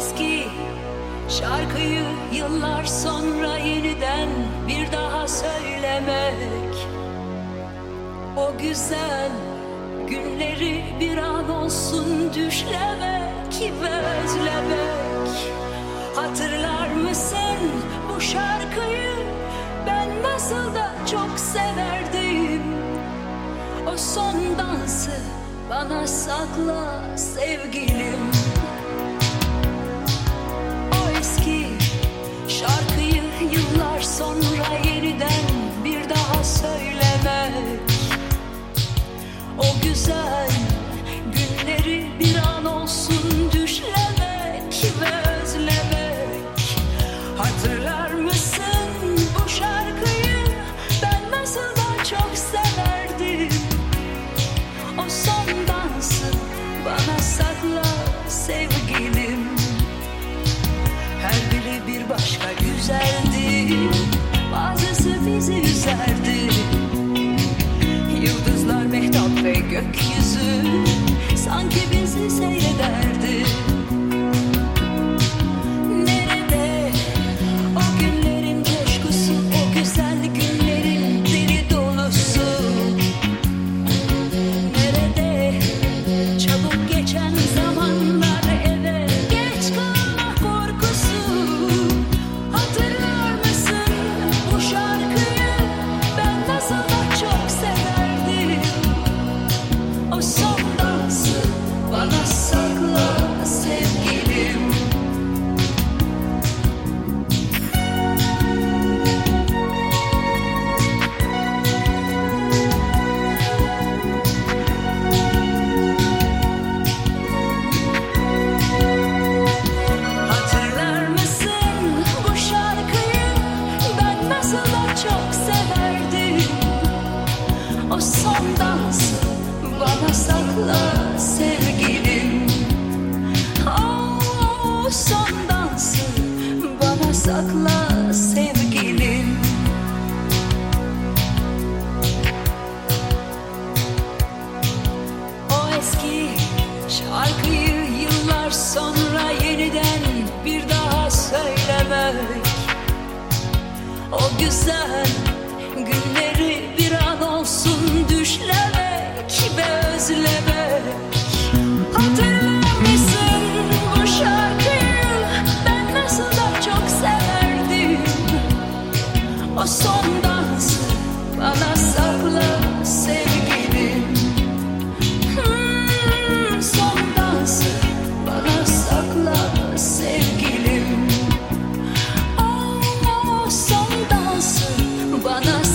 eski şarkıyı yıllar sonra yeniden bir daha söylemek. O güzel günleri bir an olsun düşlemek ve özlemek. Hatırlar mısın bu şarkıyı? Ben nasıl da çok severdim. O son dansı bana sakla sevgilim. yüzü. Sanki bir Yalandanız bana sakla sevgilim. Oh son dansı bana sakla sevgilim. O eski şarkıyı yıllar sonra yeniden bir daha söylemek. O güzel günleri todos.